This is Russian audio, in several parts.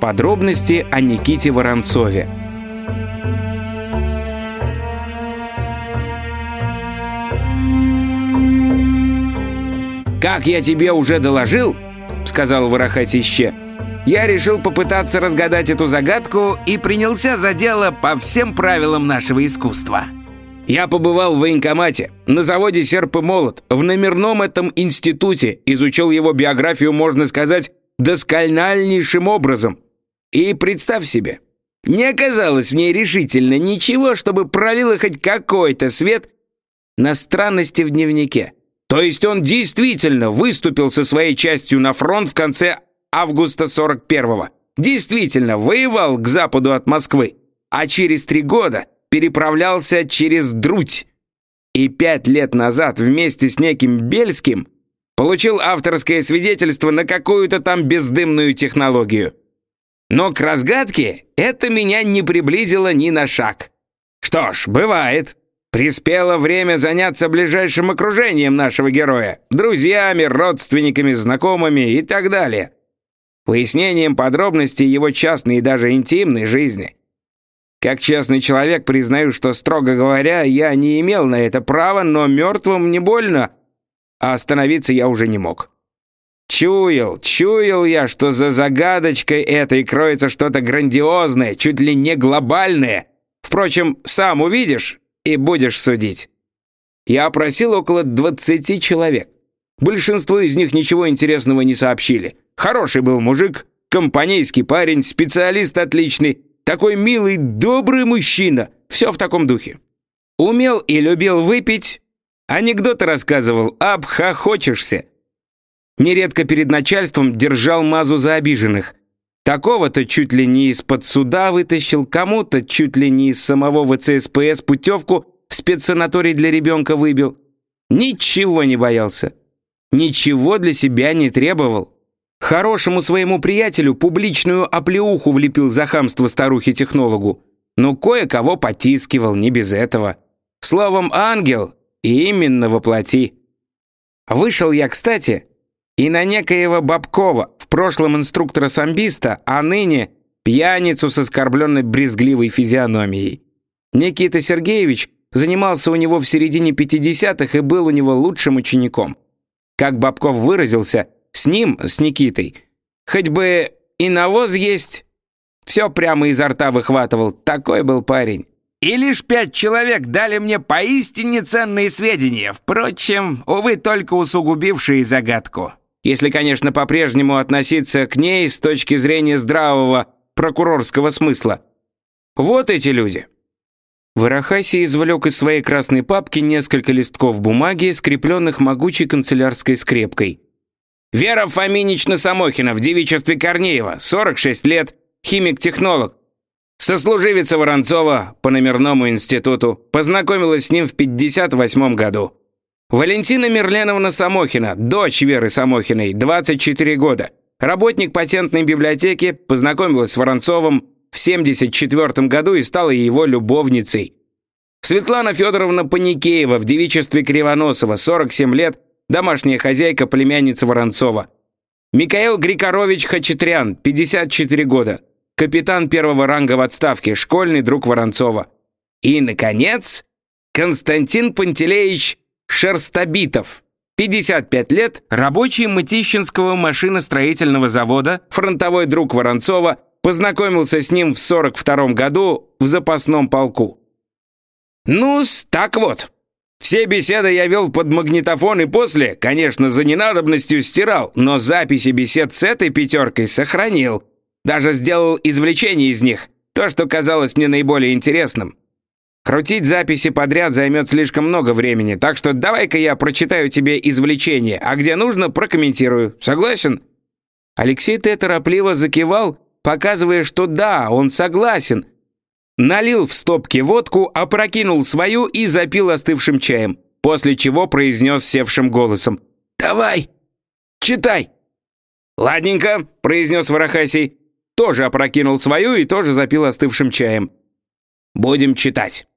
Подробности о Никите Воронцове. «Как я тебе уже доложил», — сказал Ворохатище, «я решил попытаться разгадать эту загадку и принялся за дело по всем правилам нашего искусства». Я побывал в военкомате, на заводе «Серп и молот», в номерном этом институте, изучил его биографию, можно сказать, доскональнейшим образом. И представь себе, не оказалось в ней решительно ничего, чтобы пролило хоть какой-то свет на странности в дневнике. То есть он действительно выступил со своей частью на фронт в конце августа 41-го. Действительно воевал к западу от Москвы. А через три года переправлялся через Друдь. И пять лет назад вместе с неким Бельским получил авторское свидетельство на какую-то там бездымную технологию. Но к разгадке это меня не приблизило ни на шаг. Что ж, бывает. Приспело время заняться ближайшим окружением нашего героя, друзьями, родственниками, знакомыми и так далее. Выяснением подробностей его частной и даже интимной жизни. Как честный человек признаю, что, строго говоря, я не имел на это права, но мертвым не больно, а остановиться я уже не мог. Чуял, чуял я, что за загадочкой этой кроется что-то грандиозное, чуть ли не глобальное. Впрочем, сам увидишь, и будешь судить. Я опросил около 20 человек. Большинство из них ничего интересного не сообщили. Хороший был мужик, компанейский парень, специалист отличный, такой милый, добрый мужчина. Все в таком духе. Умел и любил выпить, анекдоты рассказывал, обхохочешься. Нередко перед начальством держал мазу за обиженных. Такого-то чуть ли не из-под суда вытащил, кому-то чуть ли не из самого ВЦСПС путевку в спецсанаторий для ребенка выбил. Ничего не боялся. Ничего для себя не требовал. Хорошему своему приятелю публичную оплеуху влепил за хамство старухе-технологу. Но кое-кого потискивал, не без этого. Словом, ангел именно воплоти. Вышел я, кстати, и на некоего Бабкова, в прошлом инструктора самбиста, а ныне пьяницу с оскорбленной брезгливой физиономией. Никита Сергеевич занимался у него в середине 50-х и был у него лучшим учеником. Как Бабков выразился, с ним, с Никитой, хоть бы и навоз есть, все прямо изо рта выхватывал, такой был парень. И лишь пять человек дали мне поистине ценные сведения, впрочем, увы, только усугубившие загадку. Если, конечно, по-прежнему относиться к ней с точки зрения здравого прокурорского смысла. Вот эти люди. Варахаси извлек из своей красной папки несколько листков бумаги, скрепленных могучей канцелярской скрепкой. Вера Фоминична Самохина в девичестве Корнеева, 46 лет, химик-технолог. Сослуживица Воронцова по номерному институту. Познакомилась с ним в 58 году. Валентина Мерленовна Самохина, дочь Веры Самохиной, 24 года. Работник патентной библиотеки, познакомилась с Воронцовым в 74 году и стала его любовницей. Светлана Федоровна Паникеева в девичестве Кривоносова, 47 лет, домашняя хозяйка, племянница Воронцова. Микаэл Григорович Хачатрян, 54 года, капитан первого ранга в отставке, школьный друг Воронцова. И, наконец, Константин Пантелеич Шерстобитов. 55 лет, рабочий Мытищинского машиностроительного завода, фронтовой друг Воронцова, познакомился с ним в 42 году в запасном полку. ну так вот. Все беседы я вел под магнитофон и после, конечно, за ненадобностью стирал, но записи бесед с этой пятеркой сохранил. Даже сделал извлечение из них, то, что казалось мне наиболее интересным. Крутить записи подряд займет слишком много времени, так что давай-ка я прочитаю тебе извлечение, а где нужно, прокомментирую. Согласен?» Алексей-то торопливо закивал, показывая, что да, он согласен. Налил в стопки водку, опрокинул свою и запил остывшим чаем, после чего произнес севшим голосом. «Давай, читай!» «Ладненько», — произнес Ворохасий, тоже опрокинул свою и тоже запил остывшим чаем. «Будем читать».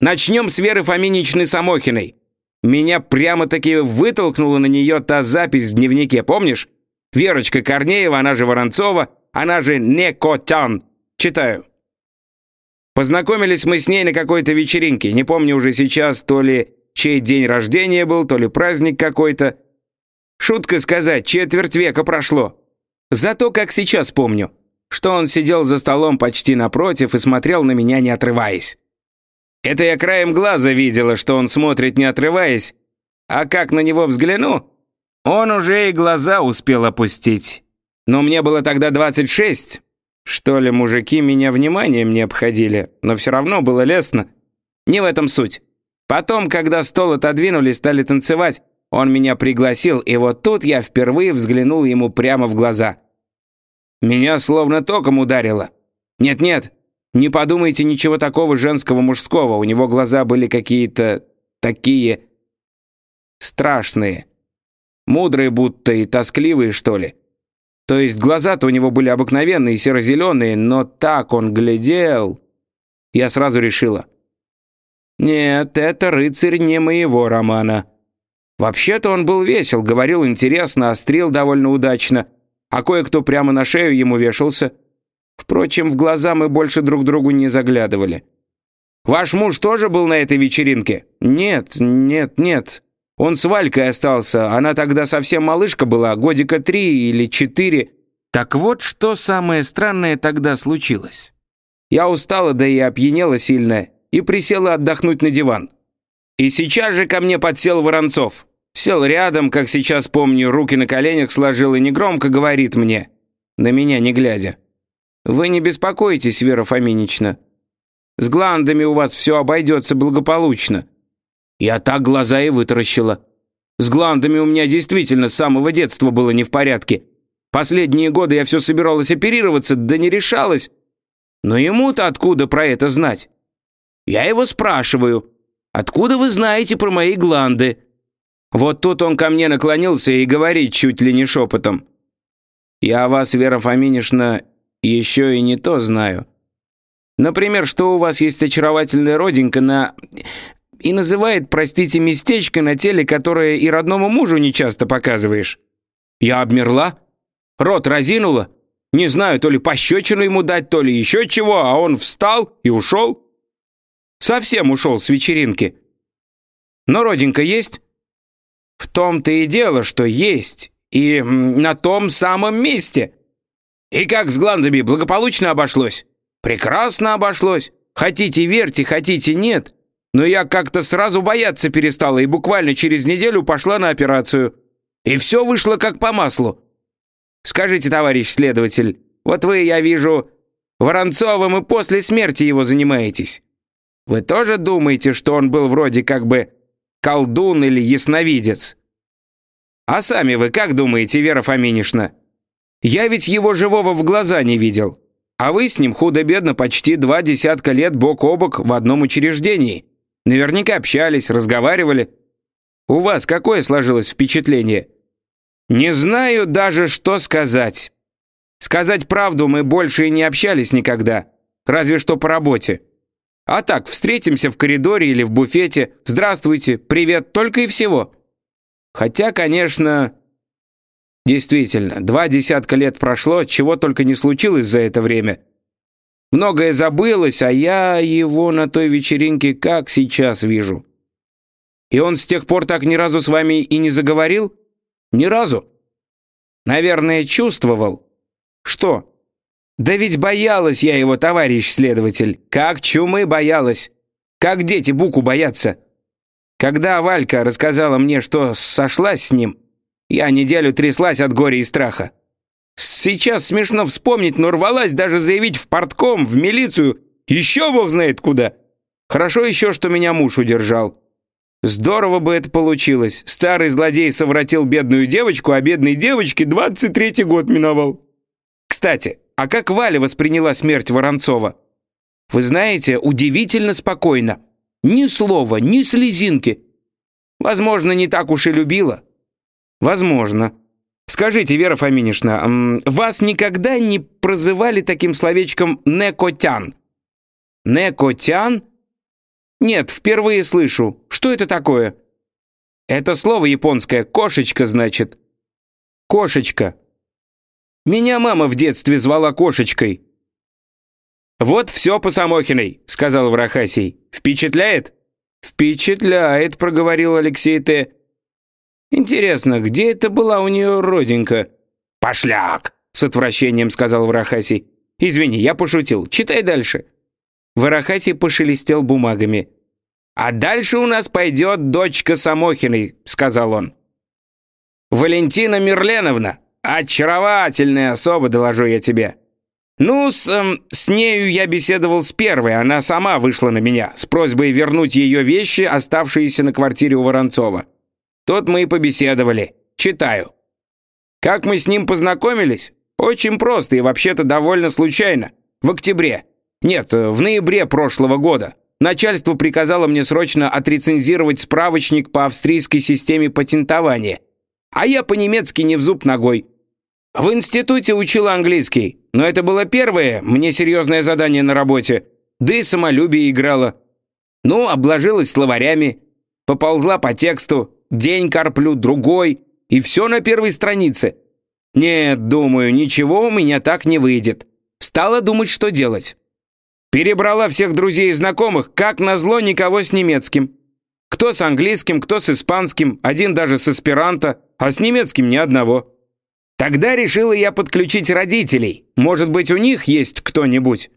Начнем с Веры Фоминичны Самохиной. Меня прямо-таки вытолкнула на нее та запись в дневнике, помнишь? Верочка Корнеева, она же Воронцова, она же Некотян. Читаю. Познакомились мы с ней на какой-то вечеринке. Не помню уже сейчас, то ли чей день рождения был, то ли праздник какой-то. Шутка сказать, четверть века прошло. Зато как сейчас помню, что он сидел за столом почти напротив и смотрел на меня, не отрываясь. Это я краем глаза видела, что он смотрит, не отрываясь, а как на него взгляну, он уже и глаза успел опустить. Но мне было тогда 26. Что ли, мужики меня вниманием не обходили, но все равно было лестно. Не в этом суть. Потом, когда стол отодвинули, стали танцевать, он меня пригласил, и вот тут я впервые взглянул ему прямо в глаза. Меня словно током ударило. Нет-нет, не подумайте ничего такого женского-мужского, у него глаза были какие-то такие страшные. Мудрые будто и тоскливые, что ли. То есть глаза-то у него были обыкновенные, серо-зеленые, но так он глядел. Я сразу решила. Нет, это рыцарь не моего романа. Вообще-то он был весел, говорил интересно, острил довольно удачно, а кое-кто прямо на шею ему вешался. Впрочем, в глаза мы больше друг другу не заглядывали. «Ваш муж тоже был на этой вечеринке?» «Нет, нет, нет. Он с Валькой остался, она тогда совсем малышка была, годика три или четыре. Так вот, что самое странное тогда случилось. Я устала, да и опьянела сильно, и присела отдохнуть на диван. И сейчас же ко мне подсел Воронцов. Сел рядом, как сейчас помню, руки на коленях сложил и негромко говорит мне, на меня не глядя. «Вы не беспокойтесь, Вера Фоминична. С гландами у вас все обойдется благополучно. Я так глаза и вытаращила. С гландами у меня действительно с самого детства было не в порядке. Последние годы я все собиралась оперироваться, да не решалась. Но ему-то откуда про это знать? Я его спрашиваю, откуда вы знаете про мои гланды? Вот тут он ко мне наклонился и говорит чуть ли не шепотом. Я вас, Вера Фоминишна, еще и не то знаю. Например, что у вас есть очаровательная родинка на и называет, простите, местечко на теле, которое и родному мужу не часто показываешь. Я обмерла, рот разинула, не знаю, то ли пощечину ему дать, то ли еще чего, а он встал и ушел. Совсем ушел с вечеринки. Но родинка есть? В том-то и дело, что есть, и на том самом месте. И как с гландами благополучно обошлось? Прекрасно обошлось. Хотите верьте, хотите нет но я как-то сразу бояться перестала и буквально через неделю пошла на операцию. И все вышло как по маслу. Скажите, товарищ следователь, вот вы, я вижу, Воронцовым и после смерти его занимаетесь. Вы тоже думаете, что он был вроде как бы колдун или ясновидец? А сами вы как думаете, Вера Фоминишна? Я ведь его живого в глаза не видел. А вы с ним худо-бедно почти два десятка лет бок о бок в одном учреждении. Наверняка общались, разговаривали. У вас какое сложилось впечатление? Не знаю даже, что сказать. Сказать правду, мы больше и не общались никогда. Разве что по работе. А так, встретимся в коридоре или в буфете. Здравствуйте, привет, только и всего. Хотя, конечно... Действительно, два десятка лет прошло, чего только не случилось за это время. Многое забылось, а я его на той вечеринке как сейчас вижу. И он с тех пор так ни разу с вами и не заговорил? Ни разу? Наверное, чувствовал. Что? Да ведь боялась я его, товарищ следователь. Как чумы боялась. Как дети буку боятся. Когда Валька рассказала мне, что сошлась с ним, я неделю тряслась от горя и страха. Сейчас смешно вспомнить, но рвалась даже заявить в портком, в милицию, еще бог знает куда. Хорошо еще, что меня муж удержал. Здорово бы это получилось. Старый злодей совратил бедную девочку, а бедной девочке 23-й год миновал. Кстати, а как Валя восприняла смерть Воронцова? Вы знаете, удивительно спокойно. Ни слова, ни слезинки. Возможно, не так уж и любила. Возможно. Скажите, Вера Фоминишна, вас никогда не прозывали таким словечком «некотян»? «Некотян»? Нет, впервые слышу. Что это такое? Это слово японское «кошечка» значит. Кошечка. Меня мама в детстве звала кошечкой». «Вот все по Самохиной», — сказал Врахасий. «Впечатляет?» «Впечатляет», — проговорил Алексей Т. «Интересно, где это была у нее родинка?» «Пошляк!» — с отвращением сказал Врахасий. «Извини, я пошутил. Читай дальше». Варахасий пошелестел бумагами. «А дальше у нас пойдет дочка Самохиной», — сказал он. «Валентина Мерленовна, очаровательная особа, доложу я тебе. Ну, с, эм, с нею я беседовал с первой, она сама вышла на меня с просьбой вернуть ее вещи, оставшиеся на квартире у Воронцова. Тут мы и побеседовали. Читаю. Как мы с ним познакомились? Очень просто и вообще-то довольно случайно. В октябре. Нет, в ноябре прошлого года. Начальство приказало мне срочно отрецензировать справочник по австрийской системе патентования. А я по-немецки не в зуб ногой. В институте учил английский, но это было первое мне серьезное задание на работе. Да и самолюбие играло. Ну, обложилась словарями, поползла по тексту, день карплю, другой, и все на первой странице. Нет, думаю, ничего у меня так не выйдет. Стала думать, что делать. Перебрала всех друзей и знакомых, как назло никого с немецким. Кто с английским, кто с испанским, один даже с эсперанто, а с немецким ни одного. Тогда решила я подключить родителей. Может быть, у них есть кто-нибудь.